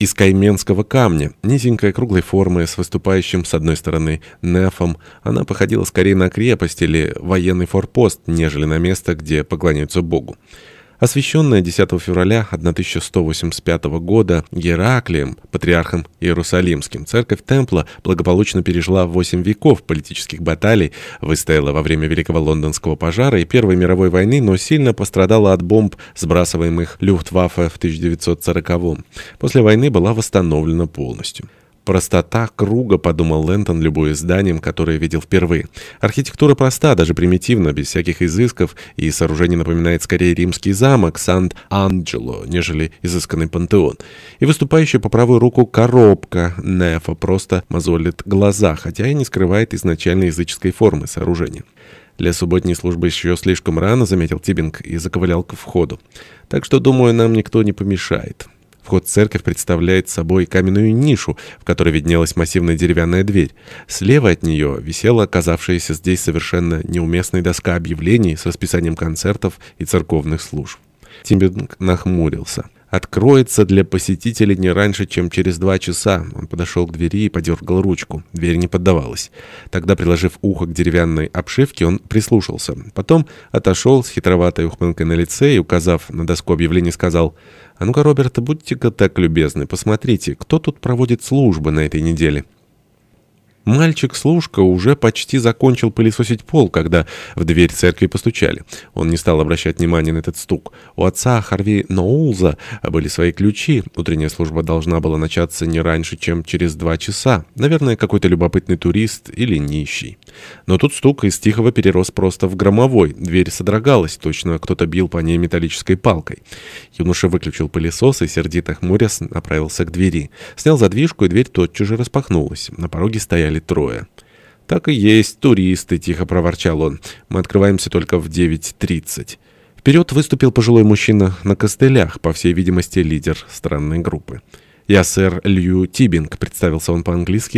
из кайменского камня, низенькой круглой формы, с выступающим с одной стороны нефом. Она походила скорее на крепость или военный форпост, нежели на место, где поклоняются Богу. Освященная 10 февраля 1185 года Гераклием, патриархом Иерусалимским, церковь Темпла благополучно пережила 8 веков политических баталий, выстояла во время Великого Лондонского пожара и Первой мировой войны, но сильно пострадала от бомб, сбрасываемых Люфтваффе в 1940 -м. После войны была восстановлена полностью. «Простота круга», — подумал Лэнтон, любое зданием, которое видел впервые. Архитектура проста, даже примитивна, без всяких изысков, и сооружение напоминает скорее римский замок Сант-Анджело, нежели изысканный пантеон. И выступающая по правую руку коробка Нефа просто мозолит глаза, хотя и не скрывает изначально языческой формы сооружения. «Для субботней службы еще слишком рано», — заметил Тибинг и заковылял к входу. «Так что, думаю, нам никто не помешает». Вход в церковь представляет собой каменную нишу, в которой виднелась массивная деревянная дверь. Слева от нее висела оказавшаяся здесь совершенно неуместная доска объявлений с расписанием концертов и церковных служб. Тимбинг нахмурился откроется для посетителей не раньше, чем через два часа. Он подошел к двери и подергал ручку. Дверь не поддавалась. Тогда, приложив ухо к деревянной обшивке, он прислушался. Потом отошел с хитроватой ухмылкой на лице и, указав на доску объявлений, сказал «А ну-ка, Роберт, будьте-ка так любезны, посмотрите, кто тут проводит службы на этой неделе». Мальчик-служка уже почти закончил пылесосить пол, когда в дверь церкви постучали. Он не стал обращать внимания на этот стук. У отца Харви Ноулза были свои ключи. Утренняя служба должна была начаться не раньше, чем через два часа. Наверное, какой-то любопытный турист или нищий. Но тут стук из тихого перерос просто в громовой. Дверь содрогалась, точно кто-то бил по ней металлической палкой. Юноша выключил пылесос и, сердито хмурясь, направился к двери. Снял задвижку, и дверь тотчас же распахнулась. На пороге стояли стояли трое. «Так и есть, туристы», — тихо проворчал он. «Мы открываемся только в 9.30». Вперед выступил пожилой мужчина на костылях, по всей видимости, лидер странной группы. «Я сэр Лью Тибинг», — представился он по-английски,